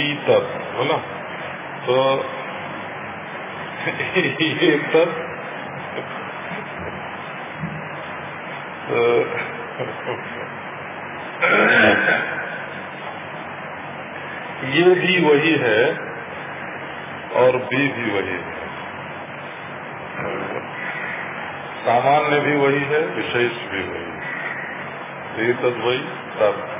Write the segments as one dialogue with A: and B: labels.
A: तीतर बोला तो ये तब तो, तो ये भी वही है और बी भी वही है। सामान्य भी वही है, विशेष भी वही है। ये तद वही, तब।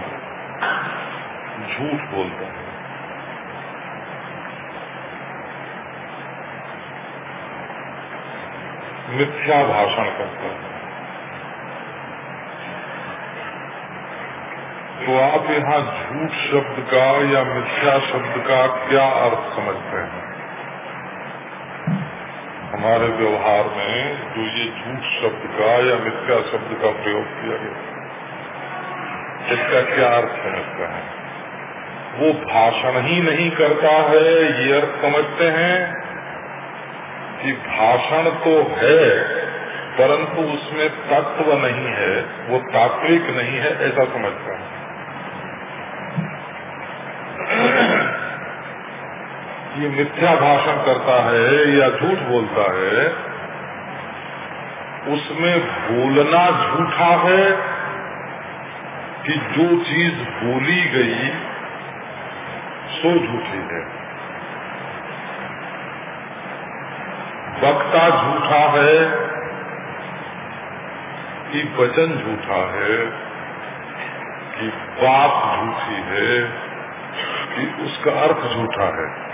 A: झूठ बोलते हैं। मिथ्या भाषण करता है। तो आप यहाँ झूठ शब्द का या मिथ्या शब्द का क्या अर्थ समझते हैं? हमारे व्यवहार में जो ये झूठ शब्द का या मिथ्या शब्द का प्रयोग किया गया इसका क्या अर्थ समझते हैं? वो भाषण ही नहीं करता है, ये अर्थ समझते हैं कि भाषण तो है, परंतु उसमें तत्व नहीं है, वो तात्विक नहीं है, ऐसा समझते हैं। ये मिथ्या भाषण करता है या झूठ बोलता है, उसमें बोलना झूठा है कि जो चीज़ बोली गई सो झूठी है। वक्ता झूठा है कि वचन झूठा है, कि बात झूठी है, कि उसका अर्थ झूठा है।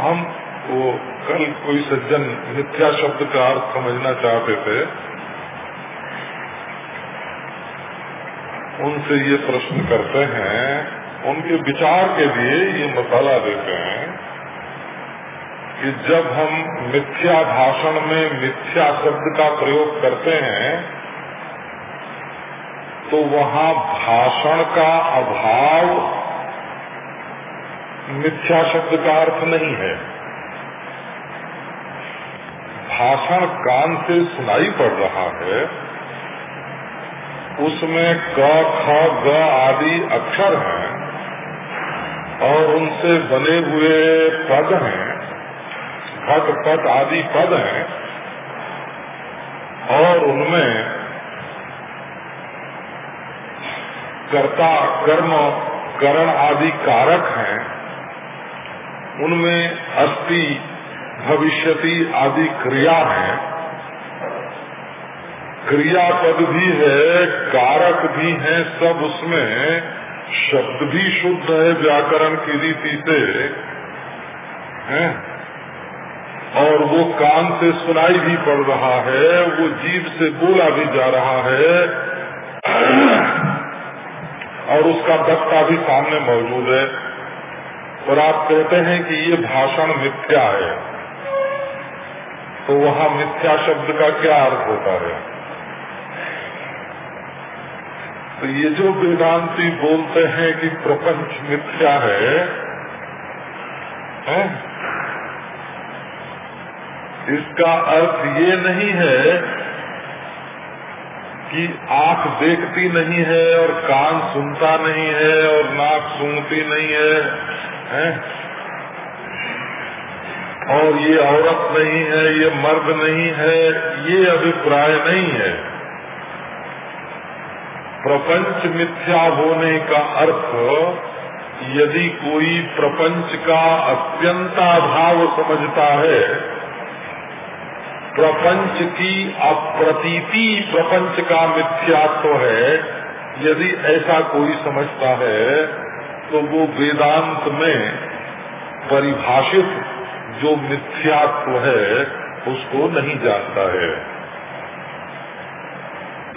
A: हम वो कल कोई सज्जन मिथ्या शब्द का अर्थ समझना चाहते थे उनसे ये प्रश्न करते हैं, उनके विचार के लिए ये मसाला देते हैं कि जब हम मिथ्या भाषण में मिथ्या शब्द का प्रयोग करते हैं तो वहाँ भाषण का अभाव मिथ्या शब्द का अर्थ नहीं है। भाषण कान से सुनाई पड़ रहा है उसमें क, ख, ग आदि अक्षर हैं और उनसे बने हुए पद हैं घट पट आदि पद हैं, और उनमें कर्ता, कर्म, करण आदि कारक हैं, उनमें अस्थि, भविष्यति आदि क्रिया है। क्रियापद भी है, कारक भी है सब उसमें। शब्द भी शुद्ध है व्याकरण की रीति से। है? और वो कान से सुनाई भी पड़ रहा है, वो जीव से बोला भी जा रहा है। और उसका दत्ता भी सामने मौजूद है। और आप कहते हैं कि ये भाषण मिथ्या है। तो वहाँ मिथ्या शब्द का क्या अर्थ होता है? तो ये जो वेदांति बोलते हैं कि प्रपंच मिथ्या है, है? इसका अर्थ ये नहीं है कि आँख देखती नहीं है और कान सुनता नहीं है और नाक सुनती नहीं है, है? और ये औरत नहीं है ये मर्द नहीं है ये अभिप्राय नहीं है प्रपंच मिथ्या होने का अर्थ, यदि कोई प्रपंच का अत्यंता भाव समझता है, प्रपंच की अप्रतीति प्रपंच का मिथ्यात्व है, यदि ऐसा कोई समझता है तो वो वेदांत में परिभाषित जो मिथ्यात्व है, उसको नहीं जानता है।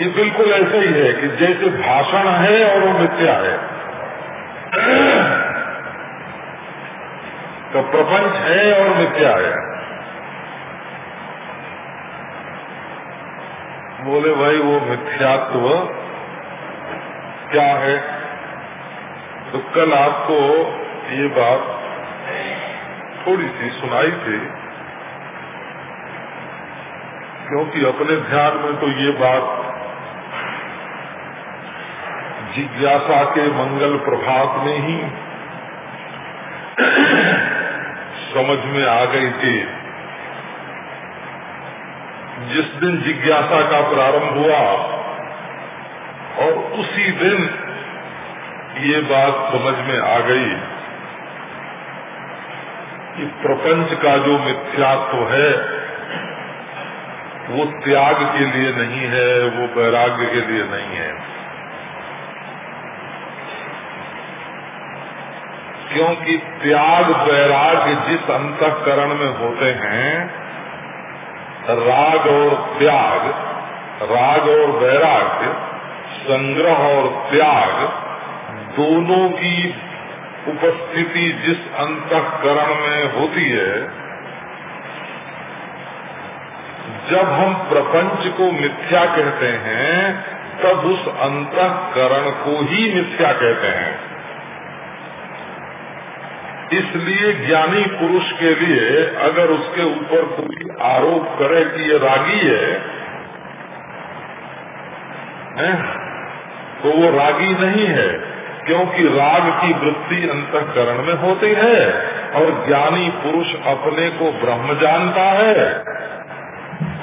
A: ये बिल्कुल ऐसा ही है कि जैसे भाषण है और वो मिथ्या है। तो प्रपंच है और मिथ्या है। बोले, भाई, वो मिथ्यात्व क्या है? तो कल आपको ये बात थोड़ी सी सुनाई थी, क्योंकि अपने ध्यान में तो ये बात जिज्ञासा के मंगल प्रभात में ही समझ में आ गई थी। जिस दिन जिज्ञासा का प्रारंभ हुआ, और उसी दिन ये बात समझ में आ गई कि प्रपंच का जो मिथ्यात्व है, वो त्याग के लिए नहीं है, वो वैराग्य के लिए नहीं है। क्योंकि त्याग वैराग्य जिस अंतकरण में होते हैं, राग और त्याग, राग और वैराग्य, संग्रह और त्याग, दोनों की उपस्थिति जिस अंतकरण में होती है, जब हम प्रपंच को मिथ्या कहते हैं, तब उस अंतकरण को ही मिथ्या कहते हैं। इसलिए ज्ञानी पुरुष के लिए अगर उसके ऊपर कोई आरोप करे कि ये रागी है, है? तो वो रागी नहीं है क्योंकि राग की वृत्ति अंतकरण में होती है और ज्ञानी पुरुष अपने को ब्रह्म जानता है,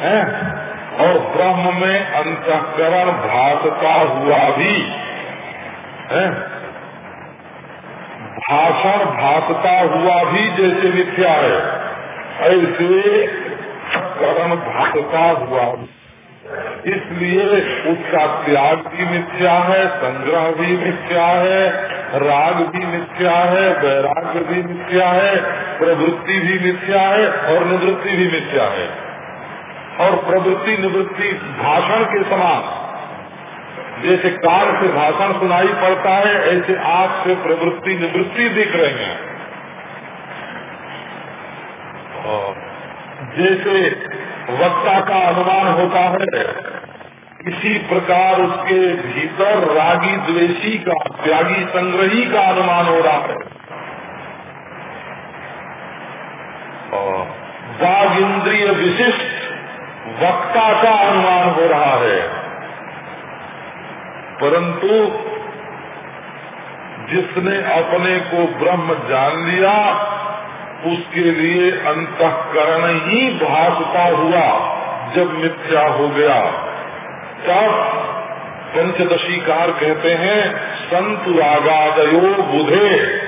A: है? और ब्रह्म में अंतकरण भासता हुआ भी है भाषण भासता हुआ भी जैसे मिथ्या है, ऐसे करण भासता हुआ इसलिए उसका त्याग भी मिथ्या है, संग्रह भी मिथ्या है, राग भी मिथ्या है, वैराग्य भी मिथ्या है, प्रवृत्ति भी मिथ्या है और निवृत्ति भी मिथ्या है। और प्रवृत्ति निवृत्ति भाषण के समान जैसे कान से भाषण सुनाई पड़ता है, ऐसे आँख से प्रवृत्ति निवृत्ति दिख रही है। जैसे वक्ता का अनुमान होता है, इसी प्रकार उसके भीतर रागी द्वेषी का, त्यागी संग्रही का अनुमान हो रहा है। बाघ इंद्रिय विशिष्ट वक्ता का अनुमान हो रहा है। परंतु जिसने अपने को ब्रह्म जान लिया, उसके लिए अंतकरण ही भासता हुआ जब मिथ्या हो गया। तब पंचदशीकार कहते हैं, संत रागादयो बुधे।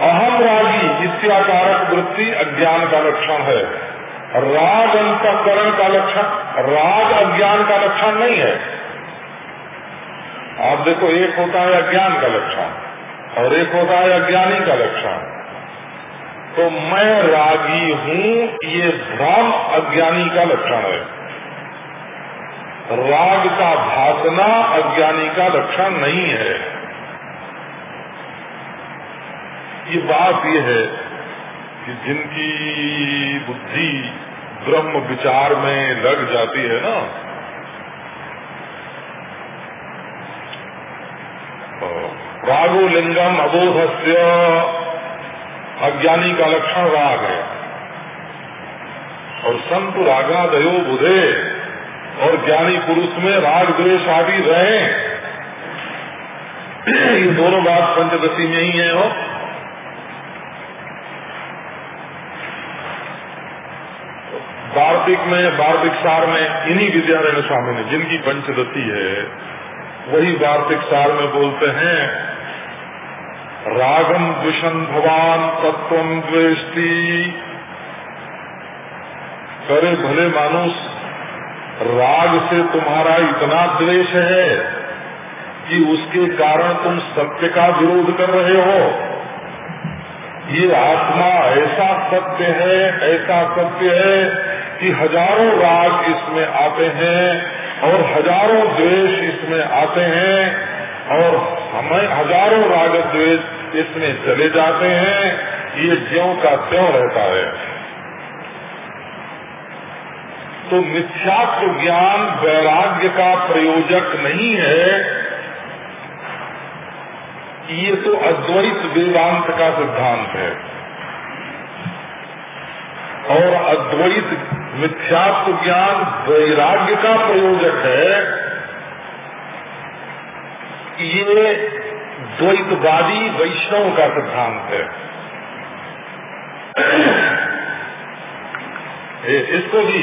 A: अहम रागी इत्याकारक वृत्ति, अज्ञान का लक्षण है। राग अंतकरण का लक्षण, राग अज्ञान का लक्षण नहीं है। आप देखो, एक होता है अज्ञान का लक्षण और एक होता है अज्ञानी का लक्षण। तो मैं रागी हूँ, ये भ्रम अज्ञानी का लक्षण है। राग का भासना अज्ञानी का लक्षण नहीं है। ये बात ये है कि जिनकी बुद्धि ब्रह्म विचार में लग जाती है ना। तो रागो लिंगम अबोधस्य अज्ञानी का लक्षण राग है। और संत रागादयो बुधे और ज्ञानी पुरुष में राग द्वेष आदि रहे। ये दोनों बात पंचदशी में ही है हो वार्तिक में वार्तिक सार में, इन्हीं विद्यारायण स्वामी ने जिनकी पंचदशी है। वही वार्तिक सार में बोलते हैं, रागम विषण भवान तत्व द्वेष्टि। करे भले मानुष, राग से तुम्हारा इतना द्वेष है कि उसके कारण तुम सत्य का विरोध कर रहे हो। ये आत्मा ऐसा सत्य है, ऐसा सत्य है कि हज़ारों राग इसमें आते हैं और हज़ारों द्वेष इसमें आते हैं और हमें हज़ारों राग द्वेष इसमें चले जाते हैं। ये ज्यो का त्यों रहता है। तो मिथ्यात्व ज्ञान वैराग्य का प्रयोजक नहीं है। ये तो अद्वैत वेदांत का सिद्धांत है। और अद्वैत मिथ्यात्व ज्ञान वैराग्य का प्रयोजक है, ये द्वैतवादी वैष्णव का सिद्धांत है। इसको भी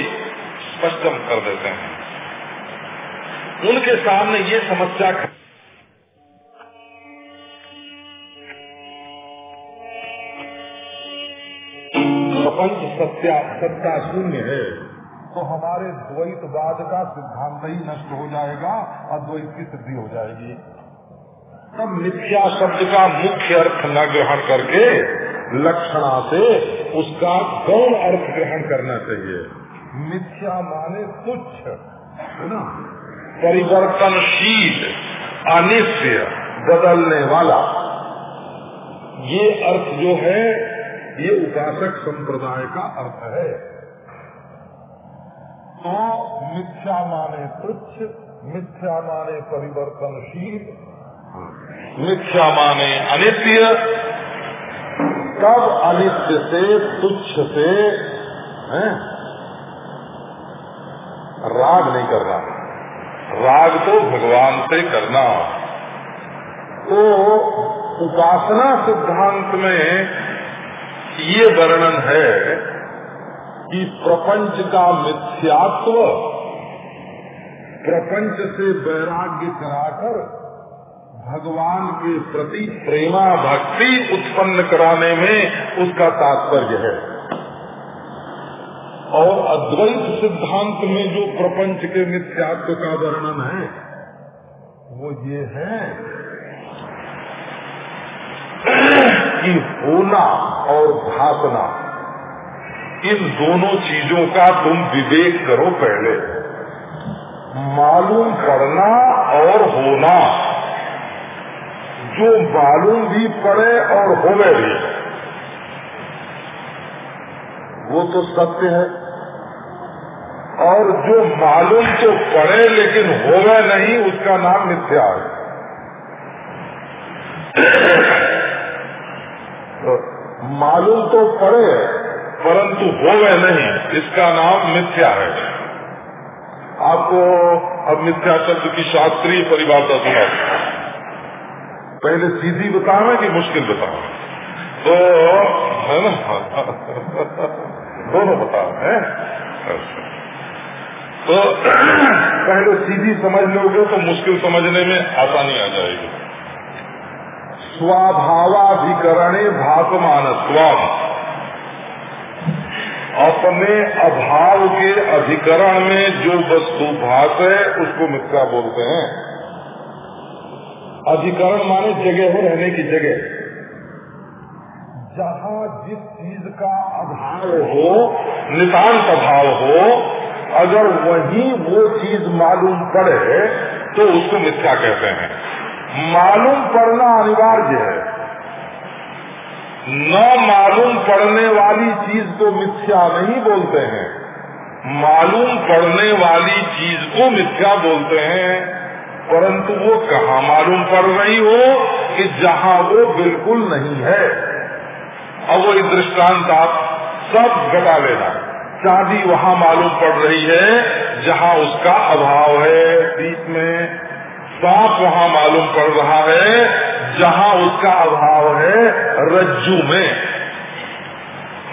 A: स्पष्टम कर देते हैं। उनके सामने ये समस्या प्रपंच सत्या सत्ता शून्य है। तो हमारे द्वैतवाद का सिद्धांत ही नष्ट हो जाएगा अद्वैत की सिद्धि हो जाएगी। तब मिथ्या शब्द का मुख्य अर्थ न ग्रहण करके लक्षणा से उसका गौण अर्थ ग्रहण करना चाहिए। मिथ्या माने तुच्छ है ना? परिवर्तनशील अनिश्चय बदलने वाला। ये अर्थ जो है ये उपासक संप्रदाय का अर्थ है। तो मिथ्या माने तुच्छ, मिथ्या माने परिवर्तनशील, मिथ्या माने अनित्य। तब अनित्य से, तुच्छ से, है? राग नहीं करना। राग तो भगवान से करना। तो उपासना सिद्धांत में ये वर्णन है कि प्रपंच का मिथ्यात्व प्रपंच से वैराग्य कराकर भगवान के प्रति प्रेमा भक्ति उत्पन्न कराने में उसका तात्पर्य है। और अद्वैत सिद्धांत में जो प्रपंच के मिथ्यात्व का वर्णन है, वो ये है कि होना और भासना। इन दोनों चीज़ों का तुम विवेक करो पहले। मालूम पड़ना और होना। जो मालूम भी पड़े और होवे भी। वो तो सत्य है। और जो मालूम तो पड़े लेकिन होवे नहीं, उसका नाम मिथ्या है। मालूम तो पड़े, परंतु होवे नहीं। इसका नाम मिथ्या है। आपको अब मिथ्या शब्द की शास्त्रीय परिभाषा सुना पहले सीधी बतावे कि मुश्किल बतावे तो है ना? दोनों बता रहे हैं। तो पहले सीधी समझ लोगे तो मुश्किल समझने में आसानी आ जाएगी। स्वाभावाधिकरणे भाषमान स्वाम अपने अभाव के अधिकरण में जो वस्तु भाष है, उसको मिथ्या बोलते हैं। अधिकरण माने जगह है, रहने की जगह। जहाँ जिस चीज़ का अभाव हो नितान्त अभाव हो, अगर वही वो चीज़ मालूम पड़े तो उसको मिथ्या कहते हैं। मालूम पड़ना अनिवार्य है। न मालूम पड़ने वाली चीज़ को मिथ्या नहीं बोलते हैं। मालूम पड़ने वाली चीज़ को मिथ्या बोलते हैं। परंतु वो कहा मालूम पड़ रही हो कि जहाँ वो बिल्कुल नहीं है। अब वो दृष्टांत आप सब घटा लेना। चांदी वहाँ मालूम पड़ रही है जहाँ उसका अभाव है। बीच में सांप वहाँ मालूम पड़ रहा है, जहाँ उसका अभाव है रज्जू में।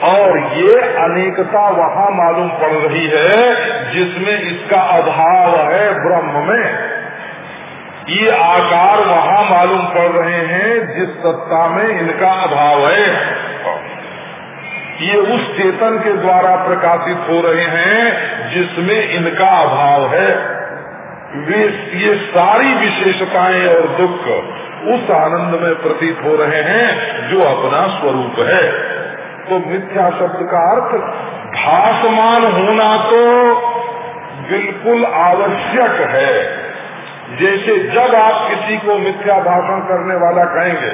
A: और ये अनेकता वहाँ मालूम पड़ रही है, जिसमें इसका अभाव है ब्रह्म में। ये आकार वहाँ मालूम पड़ रहे हैं, जिस सत्ता में इनका अभाव है। ये उस चेतन के द्वारा प्रकाशित हो रहे हैं, जिसमें इनका अभाव है। वे ये सारी विशेषताएँ और दुख उस आनंद में प्रतीत हो रहे हैं जो अपना स्वरूप है तो मिथ्या शब्द का अर्थ भासमान होना तो बिल्कुल आवश्यक है जैसे जब आप किसी को मिथ्या भाषण करने वाला कहेंगे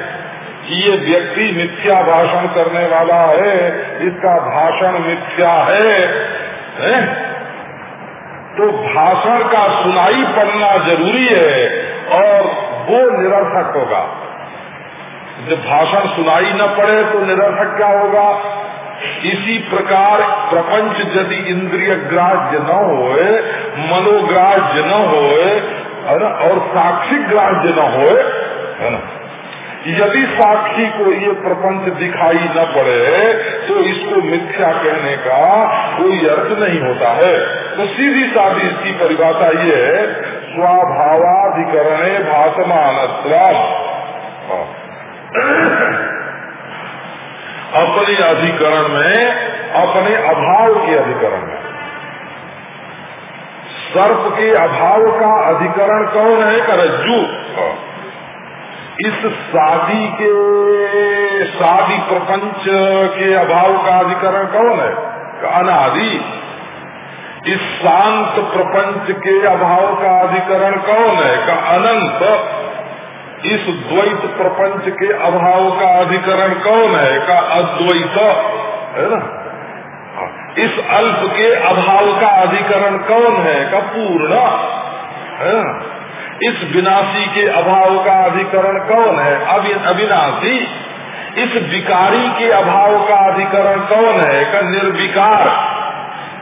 A: कि ये व्यक्ति मिथ्या भाषण करने वाला है इसका भाषण मिथ्या है, है? तो भाषण का सुनाई पड़ना ज़रूरी है और वो निरर्थक होगा। जब भाषण सुनाई न पड़े तो निरर्थक क्या होगा? इसी प्रकार प्रपंच यदि इंद्रिय ग्राह्य न होए, मनोग्राह्य न होए और साक्षी ग्राह्य न होए, है ना, यदि साक्षी को ये प्रपंच दिखाई न पड़े तो इसको मिथ्या कहने का कोई अर्थ नहीं होता है। तो सीधी साधी इसकी परिभाषा ये है, स्वभावाधिकरण भाषमान अपने अधिकरण में, अपने अभाव के अधिकरण में। सर्प के अभाव का अधिकरण कौन है? का रज्जू इस शादी के शादी प्रपंच के अभाव का अधिकरण कौन है? अनादि। इस शांत प्रपंच के अभाव का अधिकरण कौन है? का अनंत। इस द्वैत प्रपंच के अभाव का अधिकरण कौन है? का अद्वैत। है ना? इस अल्प के अभाव का अधिकरण कौन है? का पूर्ण। है इस विनाशी के अभाव का अधिकरण कौन है? अविनाशी। इस विकारी के अभाव का अधिकरण कौन है? का निर्विकार।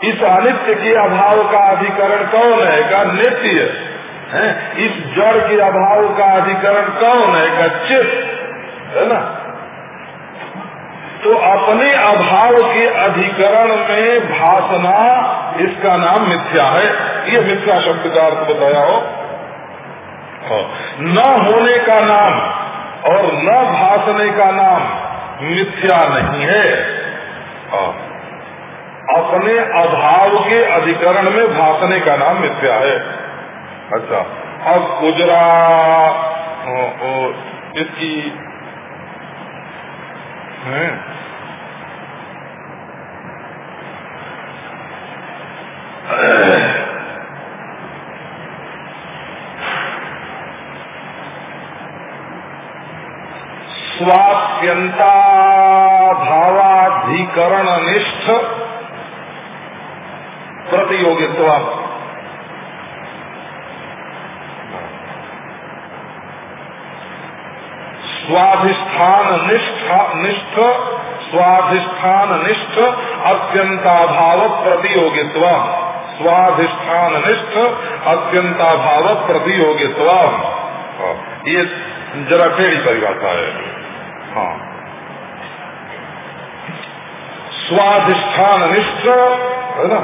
A: इस अनित्य के अभाव का अधिकरण कौन है? का नित्य। है? इस जड़ के अभाव का अधिकरण कौन है? का चित है ना? तो अपने अभाव के अधिकरण में भाषना इसका नाम मिथ्या है। ये मिथ्या शब्द का अर्थ बताया हो। न होने का नाम और न भाषने का नाम मिथ्या नहीं है। अपने अभाव के अधिकरण में भाषने का नाम मिथ्या है। अच्छा अब गुजरा इसकी स्वाप्यंता भावाधिकरण निष्ठ प्रतियोगित्व स्वाधिष्ठान निष्ठ निष्ठ स्वाधिष्ठान निष्ठ अत्यंताभाव प्रतियोगित्व स्वाधिष्ठान निष्ठ अत्यंताभाव प्रतियोगित्व ये जरा टेढ़ी परिभाषा है। हाँ। स्वाधिष्ठान निष्ठ है ना?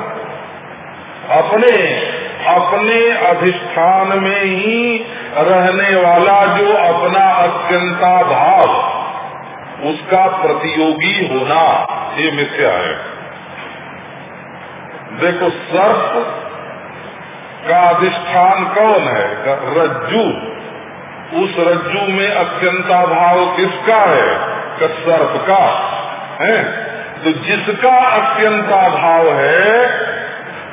A: अपने अपने अधिष्ठान में ही रहने वाला जो अपना अत्यंता भाव उसका प्रतियोगी होना, ये मिथ्या है। देखो, सर्प का अधिष्ठान कौन है? रज्जू। उस रज्जू में अत्यंता भाव किसका है? सर्प का, है? तो जिसका अत्यंता भाव है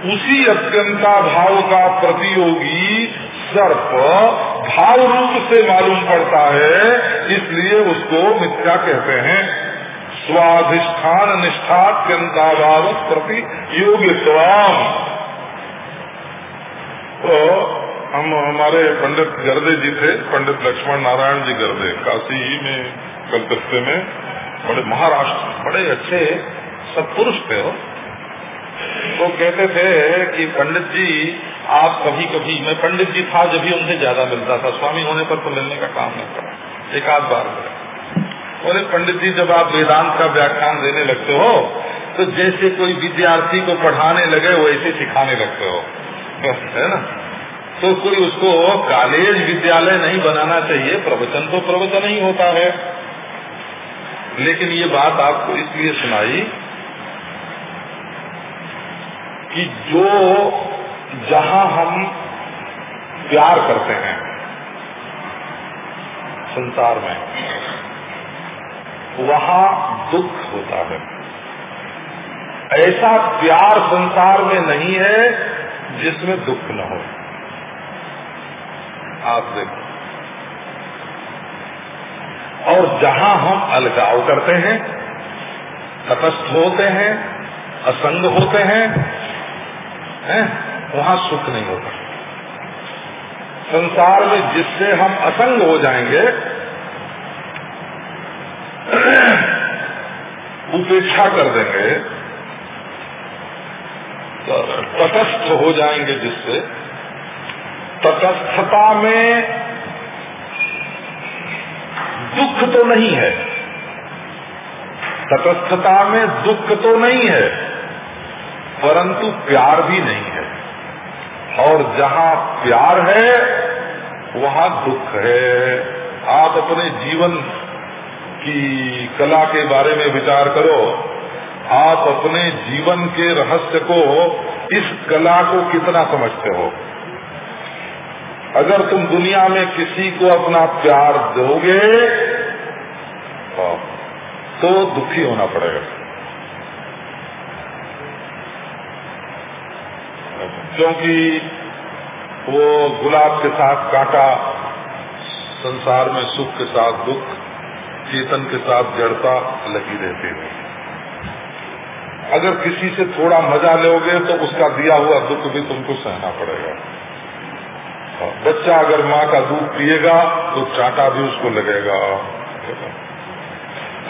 A: उसी अत्यंता भाव का प्रतियोगी सर्प भाव रूप से मालूम पड़ता है, इसलिए उसको मिथ्या कहते हैं। स्वाधिष्ठान निष्ठात्यंता भाव प्रति योगित्वाम। तो हम हमारे पंडित गर्दे जी थे, पंडित लक्ष्मण नारायण जी गर्दे काशी में, कलकत्ते में, बड़े महाराष्ट्र, बड़े अच्छे सत्पुरुष थे वो कहते थे कि पंडित जी, आप कभी कभी मैं पंडित जी था जब भी उनसे ज़्यादा मिलता था, स्वामी होने पर तो मिलने का काम नहीं करा एक आध बार बोले, पंडित जी, जब आप वेदांत का व्याख्यान देने लगते हो तो जैसे कोई विद्यार्थी को पढ़ाने लगे, वैसे सिखाने लगते हो। है ना? तो कोई उसको कॉलेज विद्यालय नहीं बनाना चाहिए, प्रवचन तो प्रवचन ही होता है। लेकिन ये बात आपको इसलिए सुनाई कि जो जहाँ हम प्यार करते हैं संसार में वहाँ दुख होता है। ऐसा प्यार संसार में नहीं है जिसमें दुख न हो। आप देखो। और जहाँ हम अलगाव करते हैं तटस्थ होते हैं असंग होते हैं, हैं, वहाँ सुख नहीं होता। संसार में जिससे हम असंग हो जाएँगे, उपेक्षा कर देंगे, तटस्थ हो जाएँगे जिससे, तटस्थता में दुख तो नहीं है। तटस्थता में दुख तो नहीं है। परंतु प्यार भी नहीं है। और जहाँ प्यार है, वहाँ दुख है। आप अपने जीवन की कला के बारे में विचार करो। आप अपने जीवन के रहस्य को इस कला को कितना समझते हो? अगर तुम दुनिया में किसी को अपना प्यार दोगे तो दुखी होना पड़ेगा। क्योंकि वो गुलाब के साथ कांटा, संसार में सुख के साथ दुख, चेतन के साथ जड़ता लगी रहती है। अगर किसी से थोड़ा मज़ा लोगे तो उसका दिया हुआ दुख भी तुमको सहना पड़ेगा। बच्चा अगर माँ का दूध पिएगा तो चाटा भी उसको लगेगा।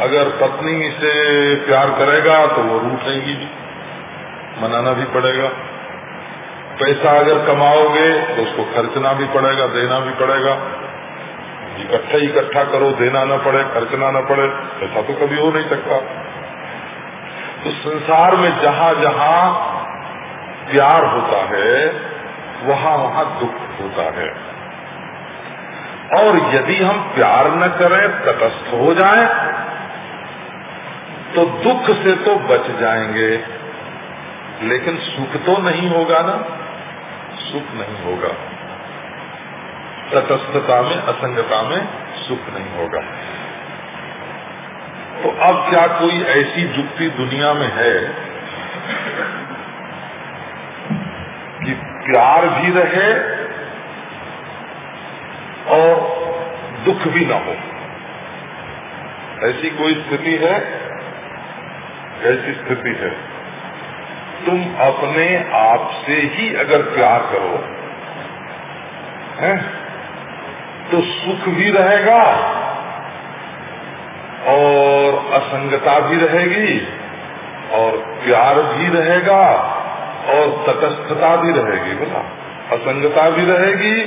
A: अगर पत्नी से प्यार करेगा तो वो रूठेगी मनाना भी पड़ेगा। पैसा अगर कमाओगे तो उसको खर्चना भी पड़ेगा देना भी पड़ेगा। इकट्ठा इकट्ठा करो देना न पड़े खर्चना न पड़े ऐसा तो कभी हो नहीं सकता। तो संसार में जहाँ जहाँ प्यार होता है वहाँ वहाँ दुख होता है। और यदि हम प्यार न करें तटस्थ हो जाएँ, तो दुख से तो बच जाएँगे। लेकिन सुख तो नहीं होगा ना। सुख नहीं होगा। तटस्थता में, असंगता में सुख नहीं होगा। तो अब क्या कोई ऐसी जुक्ति दुनिया में है कि प्यार भी रहे और दुख भी ना हो? ऐसी कोई स्थिति है? ऐसी स्थिति है। तुम अपने आप से ही अगर प्यार करो, है तो सुख भी रहेगा और असंगता भी रहेगी और प्यार भी रहेगा और तटस्थता भी रहेगी, बोला। असंगता भी रहेगी,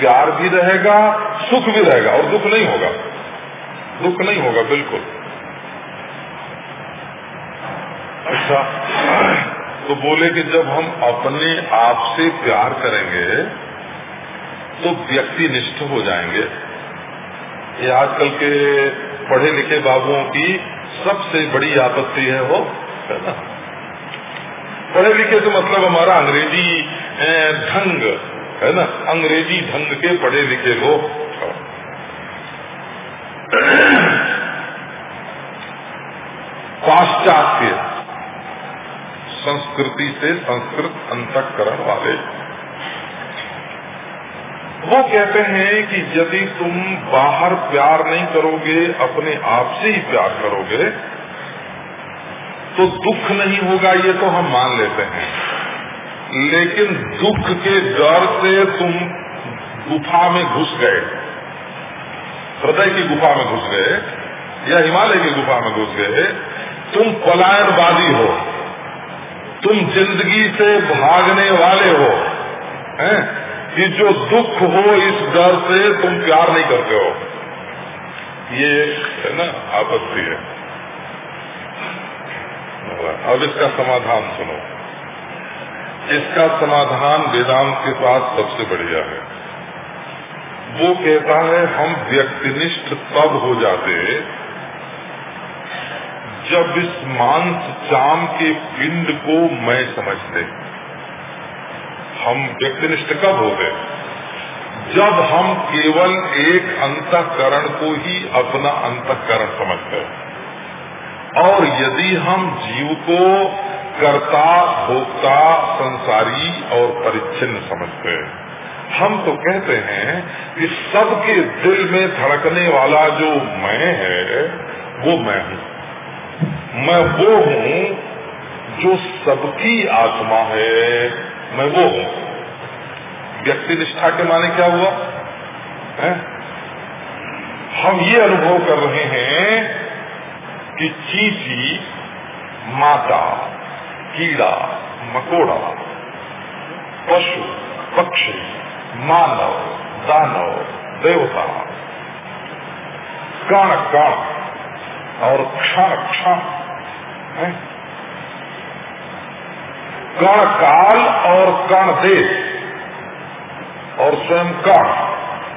A: प्यार भी रहेगा, सुख भी रहेगा, और दुख नहीं होगा। दुख नहीं होगा, बिल्कुल। अच्छा तो बोले कि जब हम अपने आप से प्यार करेंगे तो व्यक्ति निष्ठ हो जाएँगे। ये आजकल के पढ़े लिखे बाबुओं की सबसे बड़ी आपत्ति है वो, है ना? पढ़े लिखे तो मतलब हमारा अंग्रेज़ी ढंग, है ना? अंग्रेज़ी ढंग के पढ़े लिखे लोग पाश्चात्य संस्कृति से संस्कृत अंतकरण वाले। वो कहते हैं कि यदि तुम बाहर प्यार नहीं करोगे, अपने आप से ही प्यार करोगे तो दुख नहीं होगा, ये तो हम मान लेते हैं। लेकिन दुख के डर से तुम गुफा में घुस गए। हृदय की गुफा में घुस गए या हिमालय की गुफा में घुस गए। तुम पलायनवादी हो। तुम ज़िंदगी से भागने वाले हो, हैं? कि जो दुख हो इस डर से तुम प्यार नहीं करते हो। ये है ना, आपत्ति है। अब इसका समाधान सुनो। इसका समाधान वेदांत के पास सबसे बढ़िया है। वो कहता है, हम व्यक्तिनिष्ठ तब हो जाते जब इस मांस चाम के पिंड को मैं समझते, हम व्यक्तिनिष्ठ कब हो गए? जब हम केवल एक अंतकरण को ही अपना अंतकरण समझते। और यदि हम जीव को कर्ता, भोक्ता, संसारी और परिच्छिन्न समझते, हम तो कहते हैं कि सबके दिल में धड़कने वाला जो मैं है, वो मैं हूँ। मैं वो हूँ जो सबकी आत्मा है। मैं वो हूँ। व्यक्ति निष्ठा के माने क्या हुआ? है? हम ये अनुभव कर रहे हैं कि चीची माता, कीड़ा, मकोड़ा, पशु, पक्षी, मानव, दानव, देवता कण कण और क्षण क्षण कण काल और कण देश। और स्वयं कण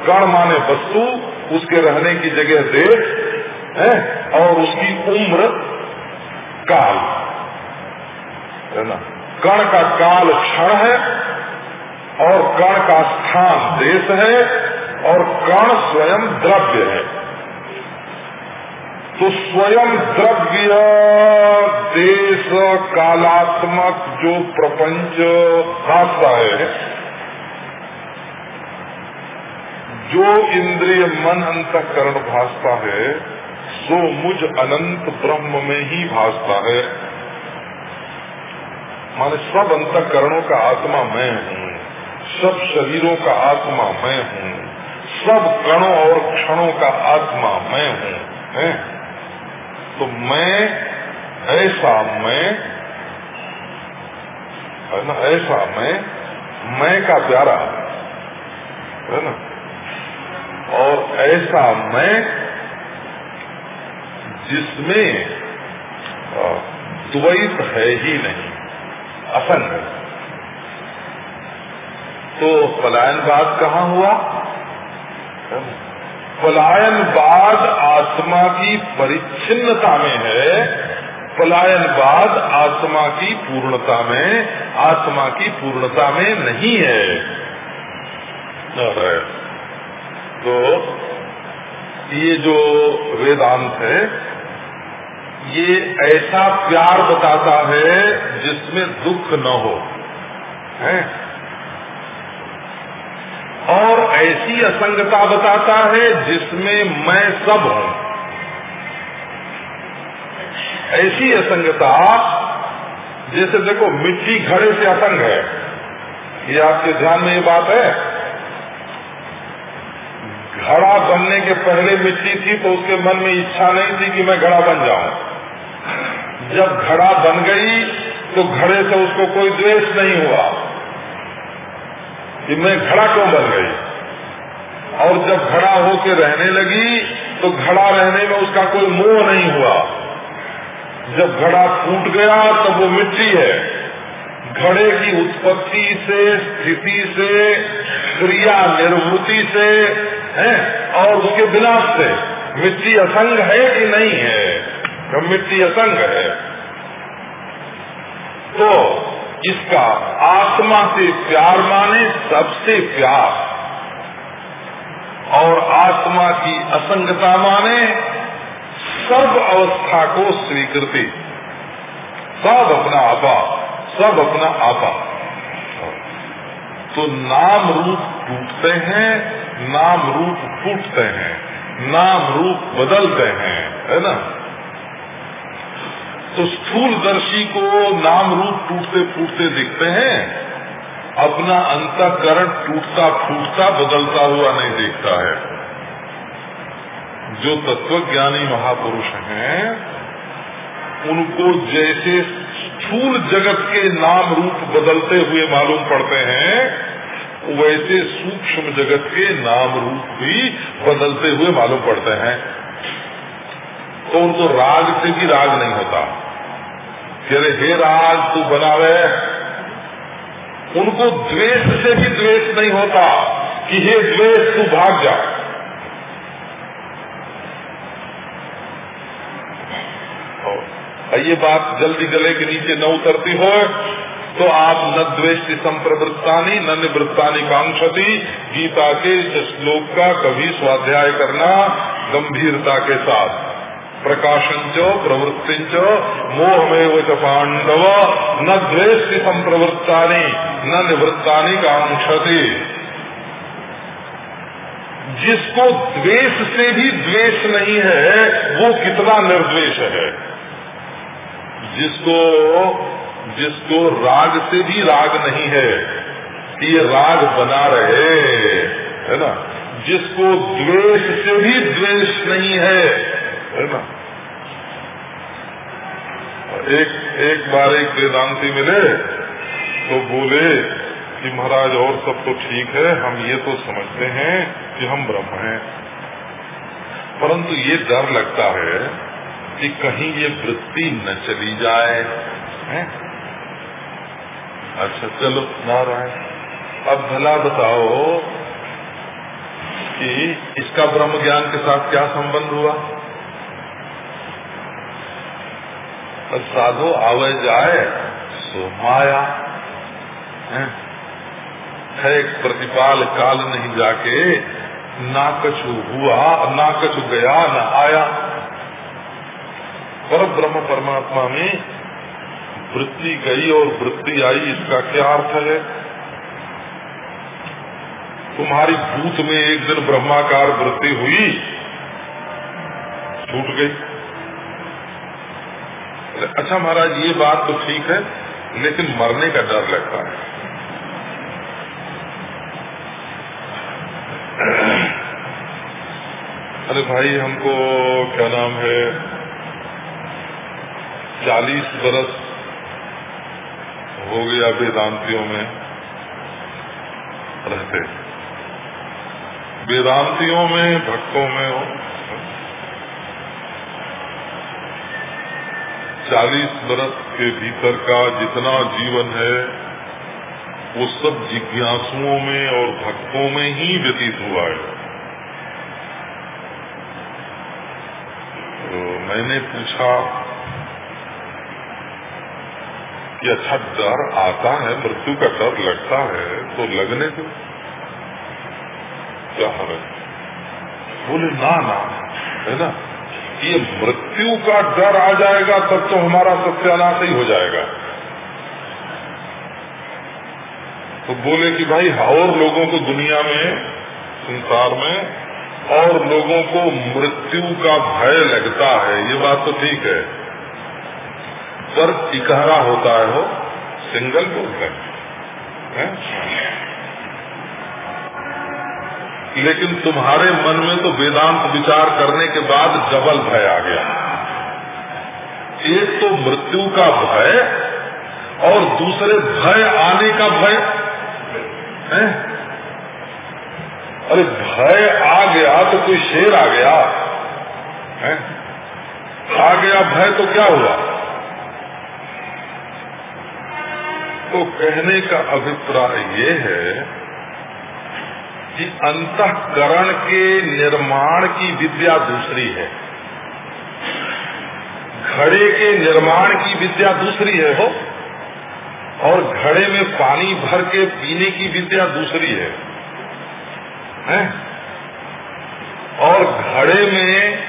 A: कण माने वस्तु, उसके रहने की जगह देश, है? और उसकी उम्र काल। है ना? कण का काल क्षण है, और कण का स्थान देश है, और कण स्वयं द्रव्य है। तो स्वयं द्रव्य देश कालात्मक जो प्रपंच भाषा है, जो इंद्रिय मन अंतकरण भासता है, सो मुझ अनंत ब्रह्म में ही भासता है माने सब अंतकरणों का आत्मा मैं हूँ, सब शरीरों का आत्मा मैं हूँ, सब कणों और क्षणों का आत्मा मैं है? तो मैं ऐसा मैं, है ना, ऐसा मैं मैं का प्यारा है ना? और ऐसा मैं जिसमें द्वैत है ही नहीं, असंग तो पलायनवाद कहाँ हुआ? पलायनवाद आत्मा की परिच्छिन्नता में है। पलायनवाद आत्मा की पूर्णता में, आत्मा की पूर्णता में नहीं है। तो ये जो वेदांत है, ये ऐसा प्यार बताता है जिसमें दुख न हो। है? और ऐसी असंगता बताता है जिसमें मैं सब हूँ। ऐसी असंगता जैसे देखो मिट्टी घड़े से असंग है। ये आपके ध्यान में ये बात है? घड़ा बनने के पहले मिट्टी थी तो उसके मन में इच्छा नहीं थी कि मैं घड़ा बन जाऊँ। जब घड़ा बन गई तो घड़े से उसको कोई द्वेष नहीं हुआ कि मैं घड़ा क्यों बन गई? और जब घड़ा होके रहने लगी तो घड़ा रहने में उसका कोई मोह नहीं हुआ। जब घड़ा टूट गया, तब वो मिट्टी है। घड़े की उत्पत्ति से, स्थिति से, क्रिया निर्वृति से, है, और उसके विनाश से। मिट्टी असंग है कि नहीं है? तो मिट्टी असंग है तो इसका आत्मा से प्यार माने सबसे प्यार। और आत्मा की असंगता माने सब अवस्था को स्वीकृति। सब अपना आपा, सब अपना आपा। तो नाम रूप टूटते हैं, नाम रूप फूटते हैं, नाम रूप बदलते हैं, है ना? तो स्थूल दर्शी को नाम रूप टूटते फूटते दिखते हैं। अपना अंतकरण टूटता फूटता बदलता हुआ नहीं देखता है। जो तत्वज्ञानी महापुरुष हैं, उनको जैसे स्थूल जगत के नाम रूप बदलते हुए मालूम पड़ते हैं, वैसे सूक्ष्म जगत के नाम रूप भी बदलते हुए मालूम पड़ते हैं। तो उनको राग से भी राग नहीं होता। अरे, हे राज तू बनावे उनको द्वेष से भी द्वेष नहीं होता कि हे द्वेष तू भाग जा। ये बात जल्दी गले के नीचे न उतरती हो तो आप न द्वेष संप्रवृत्तानी, न निवृत्तानी कांक्षति, गीता के इस श्लोक का कभी स्वाध्याय करना गंभीरता के साथ। प्रकाशंच, प्रवृत्तिंच, मोहमेव च पांडव। न द्वेष संप्रवृत्ता न निवृत्तानी कांक्षति जिसको द्वेष से भी द्वेष नहीं है, वो कितना निर्द्वेष है। जिसको जिसको राग से भी राग नहीं है, कि ये राग बना रहे, है ना? जिसको द्वेष से भी द्वेष नहीं है है ना? एक एक बार एक वेदांति मिले तो बोले कि महाराज, और सब तो ठीक है, हम ये तो समझते हैं कि हम ब्रह्म हैं परंतु ये डर लगता है कि कहीं ये वृत्ति न चली जाए, है? अच्छा चलो, नारायण, अब भला बताओ कि इसका ब्रह्म ज्ञान के साथ क्या संबंध हुआ साधो आवे जाए, सो माया, है? प्रतिपाल काल नहीं जाके ना कछु हुआ, ना कछु गया, न आया। पर ब्रह्म परमात्मा में वृत्ति गई और वृत्ति आई, इसका क्या अर्थ है? तुम्हारी भूत में एक दिन ब्रह्माकार वृत्ति हुई, छूट गई। अच्छा महाराज, ये बात तो ठीक है, लेकिन मरने का डर लगता है। अरे भाई, हमको क्या नाम है? चालीस बरस हो गया वेदांतियों में रहते। वेदांतियों में, भक्तों में चालीस वर्ष के भीतर का जितना जीवन है, वो सब जिज्ञासुओं में और भक्तों में ही व्यतीत हुआ है। तो मैंने पूछा कि अच्छा डर आता है, मृत्यु का डर लगता है तो लगने दो। क्या है? बोले, ना ना, है ना? ये मृत्यु का डर आ जाएगा, तब तो हमारा सत्यानाश ही हो जाएगा। तो बोले कि भाई, और लोगों को दुनिया में, संसार में, और लोगों को मृत्यु का भय लगता है, ये बात तो ठीक है। पर इकहरा होता है हो सिंगल बोलते हैं? लेकिन तुम्हारे मन में तो वेदांत विचार करने के बाद डबल भय आ गया। एक तो मृत्यु का भय और दूसरे भय आने का भय। अरे भय आ गया तो कोई शेर आ गया। है? आ गया भय तो क्या हुआ? तो कहने का अभिप्राय ये है अंतकरण के निर्माण की विद्या दूसरी है। घड़े के निर्माण की विद्या दूसरी है हो और घड़े में पानी भर के पीने की विद्या दूसरी है, है? और घड़े में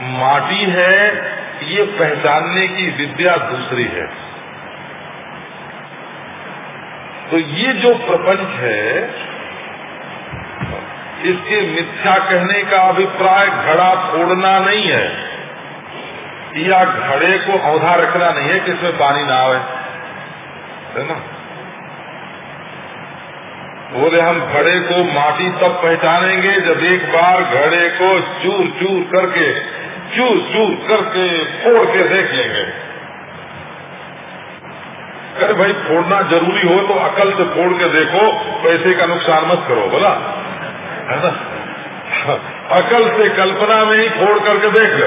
A: माटी है ये पहचानने की विद्या दूसरी है। तो ये जो प्रपंच है इसके मिथ्या कहने का अभिप्राय घड़ा फोड़ना नहीं है। या घड़े को औधा रखना नहीं है कि इसमें पानी ना आवे। है ना? बोले, हम घड़े को माटी तब पहचानेंगे जब एक बार घड़े को चूर चूर करके, चूर चूर करके फोड़ के देख लेंगे। अरे भाई, फोड़ना ज़रूरी हो तो अकल से फोड़ के देखो, पैसे का नुकसान मत करो, बोला। है ना? अकल से कल्पना में ही फोड़ करके देख लो।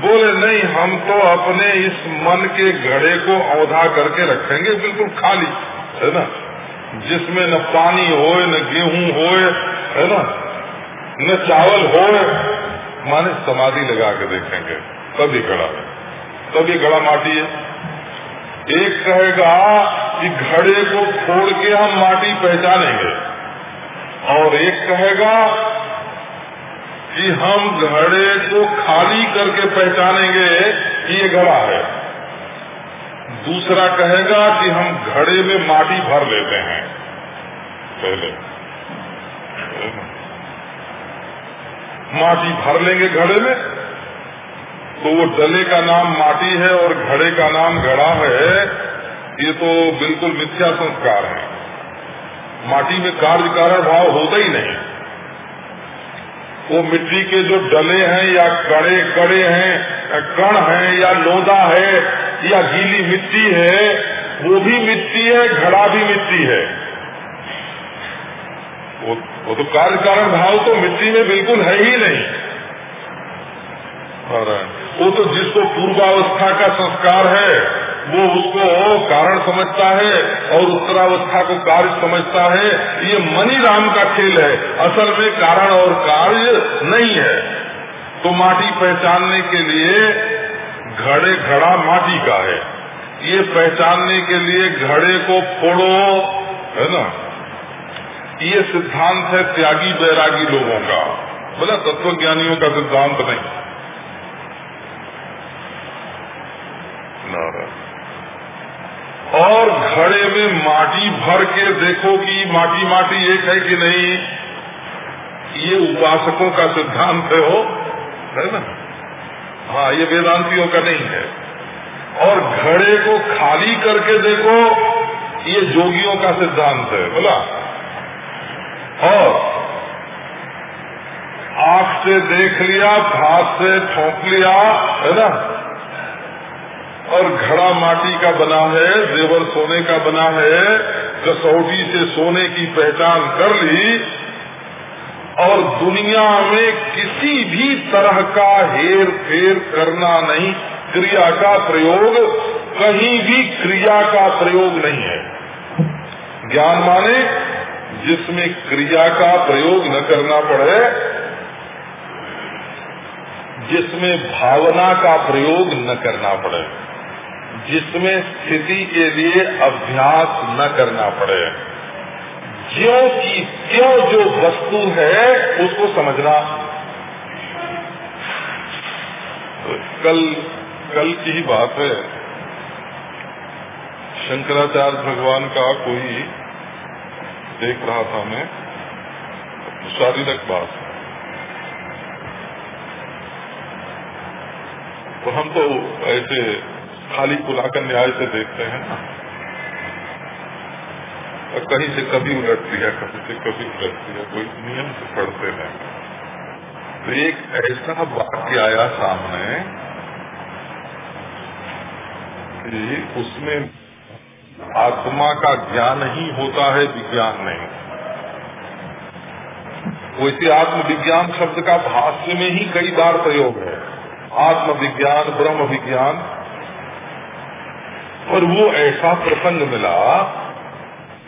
A: बोले, नहीं, हम तो अपने इस मन के घड़े को औधा करके रखेंगे, बिल्कुल खाली, है ना? जिसमें न पानी हो न गेहूँ हो है ना? न चावल हो माने समाधि लगा के देखेंगे ये घड़ा ये घड़ा माटी है। एक कहेगा कि घड़े को फोड़ के हम माटी पहचानेंगे। और एक कहेगा कि हम घड़े को खाली करके पहचानेंगे कि ये घड़ा है। दूसरा कहेगा कि हम घड़े में माटी भर लेते हैं। पहले। माटी भर लेंगे घड़े में? तो वो डले का नाम माटी है और घड़े का नाम घड़ा है, ये तो बिल्कुल मिथ्या संस्कार है। माटी में कार्य कारण भाव होता ही नहीं। वो मिट्टी के जो डले हैं या कड़े कड़े हैं कण हैं या लोदा है या गीली मिट्टी है वो भी मिट्टी है घड़ा भी मिट्टी है। वो, वो तो कार्य कारण भाव तो मिट्टी में बिल्कुल है ही नहीं। और वो तो जिसको पूर्वावस्था का संस्कार है वो उसको कारण समझता है और उत्तरावस्था को कार्य समझता है। ये मनी राम का खेल है। असल में कारण और कार्य नहीं है। तो माटी पहचानने के लिए घड़े घड़ा माटी का है। ये पहचानने के लिए घड़े को फोड़ो, है ना? ये सिद्धांत है त्यागी बैरागी लोगों का। बोला तत्वज्ञानियों का सिद्धांत नहीं और घड़े में माटी भर के देखो कि माटी माटी एक है कि नहीं। ये उपासकों का सिद्धांत है हो है ना? हाँ ये वेदांतियों का नहीं है। और घड़े को खाली करके देखो, ये जोगियों का सिद्धांत है, बोला। और आँख से देख लिया हाथ से ठोंक लिया, है ना? और घड़ा माटी का बना है, जेवर सोने का बना है, कसौटी से सोने की पहचान कर ली, और दुनिया में किसी भी तरह का हेर फेर करना नहीं, क्रिया का प्रयोग, कहीं भी क्रिया का प्रयोग नहीं है। ज्ञान माने, जिसमें क्रिया का प्रयोग न करना पड़े, जिसमें भावना का प्रयोग न करना पड़े। जिसमें स्थिति के लिए अभ्यास न करना पड़े। ज्यो की क्यों जो वस्तु है, उसको समझना। तो कल कल की ही बात है। शंकराचार्य भगवान का कोई देख रहा था मैं शारीरिक बात। तो हम तो ऐसे खाली बुलाकर न्याय से देखते हैं। और कहीं से कभी उलटती है, कहीं से कभी उलटती है, कोई नियम से पढ़ते हैं। तो एक ऐसा वाक्य आया सामने कि उसमें आत्मा का ज्ञान ही होता है, विज्ञान नहीं। वैसे आत्मविज्ञान शब्द का भाष्य में ही कई बार प्रयोग है। आत्मविज्ञान ब्रह्म विज्ञान और वो ऐसा प्रसंग मिला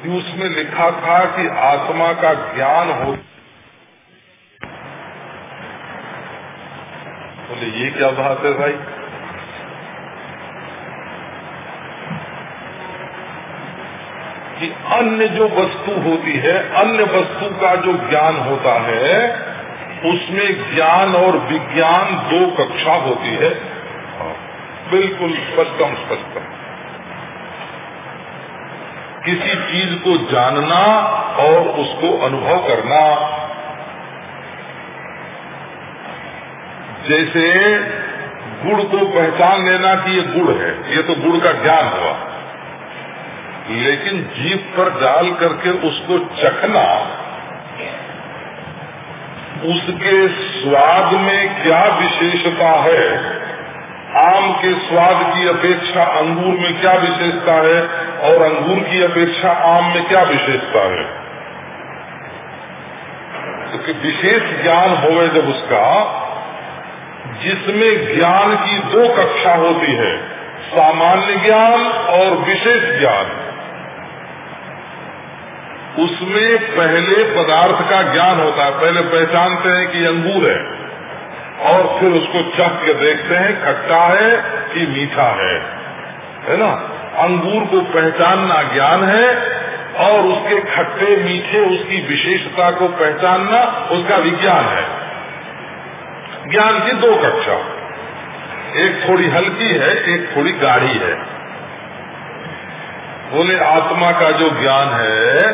A: कि उसमें लिखा था कि आत्मा का ज्ञान हो बोले, ये क्या बात है भाई? कि अन्य जो वस्तु होती है, अन्य वस्तु का जो ज्ञान होता है, उसमें ज्ञान और विज्ञान दो कक्षा होती है। बिल्कुल स्पष्टम स्पष्टम किसी चीज़ को जानना और उसको अनुभव करना। जैसे गुड़ को पहचान लेना कि ये गुड़ है, ये तो गुड़ का ज्ञान हुआ। लेकिन जीप पर डाल करके उसको चखना, उसके स्वाद में क्या विशेषता है? आम के स्वाद की अपेक्षा अंगूर में क्या विशेषता है और अंगूर की अपेक्षा आम में क्या विशेषता है? तो विशेष ज्ञान होवे जब उसका, जिसमें ज्ञान की दो कक्षा होती है, सामान्य ज्ञान और विशेष ज्ञान। उसमें पहले पदार्थ का ज्ञान होता है, पहले पहचानते हैं कि अंगूर है। और फिर उसको चख के देखते हैं खट्टा है कि मीठा है। है ना? अंगूर को पहचानना ज्ञान है और उसके खट्टे मीठे उसकी विशेषता को पहचानना उसका विज्ञान है। ज्ञान की दो कक्षा। एक थोड़ी हल्की है एक थोड़ी गाढ़ी है। बोले आत्मा का जो ज्ञान है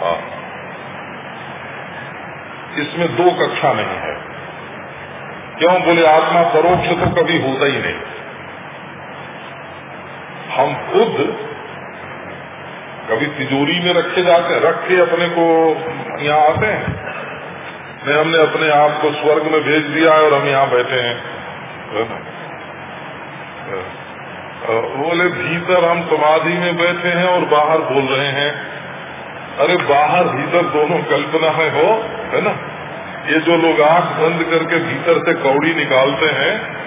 A: हाँ, इसमें दो कक्षा नहीं है। क्यों बोले, आत्मा परोक्ष तो कभी होता ही नहीं। हम खुद कभी तिजोरी में रखे जाते हैं, रख के अपने को यहाँ आते हैं। नहीं, हमने अपने आप को स्वर्ग में भेज दिया है और हम यहाँ बैठे हैं। बोले, भीतर हम समाधि में बैठे हैं और बाहर बोल रहे हैं। अरे, बाहर, भीतर दोनों कल्पना है हो, है ना? ये जो लोग आँख बंद करके भीतर से कौड़ी निकालते हैं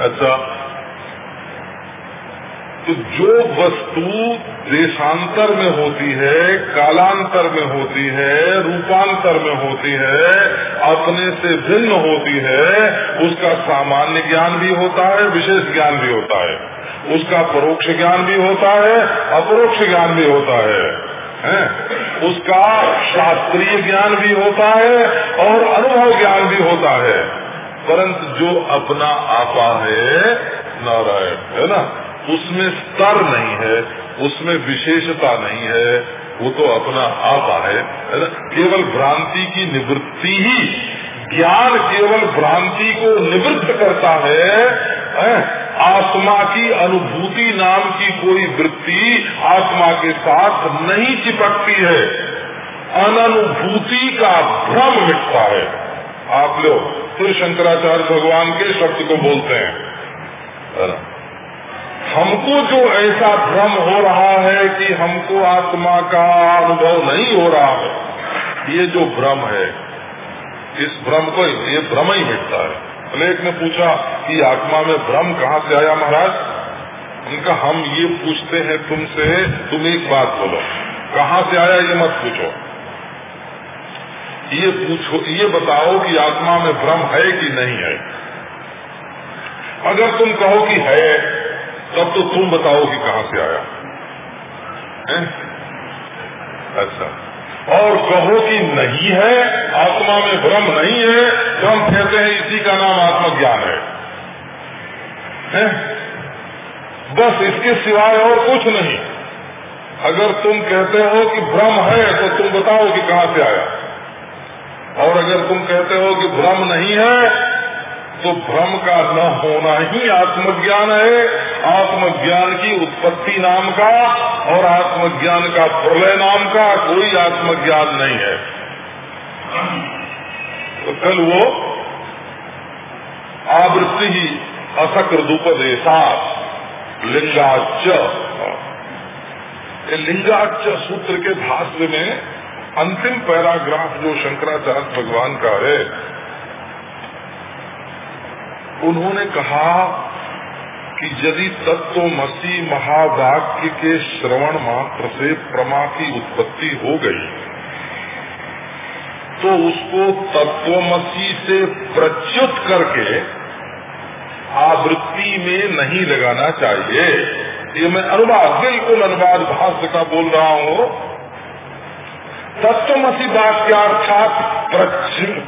A: अच्छा तो जो वस्तु देशांतर में होती है, कालांतर में होती है, रूपांतर में होती है, अपने से भिन्न होती है, उसका सामान्य ज्ञान भी होता है, विशेष ज्ञान भी होता है। उसका परोक्ष ज्ञान भी होता है अपरोक्ष ज्ञान भी होता है है? उसका शास्त्रीय ज्ञान भी होता है और अनुभव ज्ञान भी होता है परंतु जो अपना आपा है नारायण है ना उसमें स्तर नहीं है उसमें विशेषता नहीं है वो तो अपना आपा है केवल भ्रांति की निवृत्ति ही ज्ञान केवल भ्रांति को निवृत्त करता है, है? आत्मा की अनुभूति नाम की कोई वृत्ति आत्मा के साथ नहीं चिपकती है। अनुभूति का भ्रम मिटता है। आप लोग फिर शंकराचार्य भगवान के शब्द को बोलते हैं। हमको जो ऐसा भ्रम हो रहा है कि हमको आत्मा का अनुभव नहीं हो रहा है, ये जो भ्रम है, इस भ्रम को ये भ्रम ही मिटता है। अनेक ने पूछा कि आत्मा में भ्रम कहाँ से आया महाराज? उनका, हम ये पूछते हैं तुमसे, तुम एक बात बोलो। कहाँ से आया ये मत पूछो। ये पूछो, ये बताओ कि आत्मा में भ्रम है कि नहीं है। अगर तुम कहो कि है, तब तो तुम बताओ कि कहाँ से आया। है? अच्छा। और कहो कि नहीं है आत्मा में भ्रम नहीं है तो हम कहते हैं इसी का नाम आत्मज्ञान है, है? बस इसके सिवाय और कुछ नहीं। अगर तुम कहते हो कि भ्रम है तो तुम बताओ कि कहाँ से आया। और अगर तुम कहते हो कि भ्रम नहीं है तो भ्रम का न होना ही आत्मज्ञान है। आत्मज्ञान की उत्पत्ति नाम का और आत्मज्ञान का प्रलय नाम का कोई आत्मज्ञान नहीं है। तो कल वो आवृत्ति ही असकृदुपदेशा लिंगाच लिंगाच सूत्र के भाष्य में अंतिम पैराग्राफ जो शंकराचार्य भगवान का है उन्होंने कहा कि यदि तत्वमसी महावाक्य के श्रवण मात्र से प्रमा की उत्पत्ति हो गई तो उसको तत्वमसी से प्रच्युत करके आवृत्ति में नहीं लगाना चाहिए। ये मैं अनुवाद, बिल्कुल अनुवाद भाष्य का बोल रहा हूँ। तत्वमसी वाक्यार्थात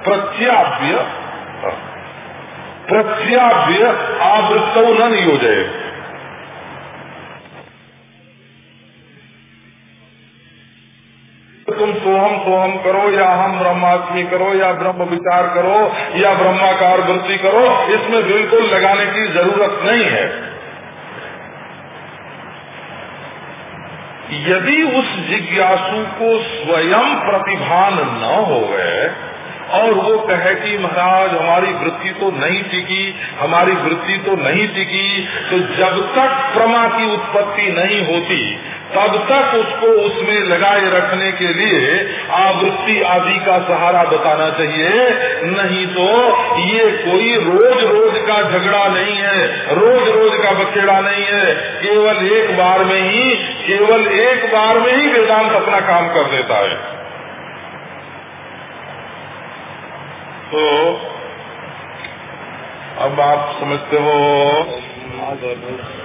A: प्रत्याव्य प्रत्याव्य आवृत्त न नियोजय। तुम सोहम सोहम करो या हम ब्रह्मात्मी करो या ब्रह्म विचार करो या ब्रह्माकार वृत्ति करो, इसमें बिल्कुल लगाने की ज़रूरत नहीं है। यदि उस जिज्ञासु को स्वयं प्रतिभान न हो गए और वो कहे कि, महाराज, हमारी वृत्ति तो नहीं टिकी, हमारी वृत्ति तो नहीं टिकी। तो जब तक प्रमा की उत्पत्ति नहीं होती, तब तक उसको उसमें लगाए रखने के लिए आवृत्ति आदि का सहारा बताना चाहिए। नहीं तो ये कोई रोज रोज का झगड़ा नहीं है रोज रोज का बखेड़ा नहीं है। केवल एक बार में ही, केवल एक बार में ही वेदांत अपना काम कर देता है। तो अब आप समझते हो।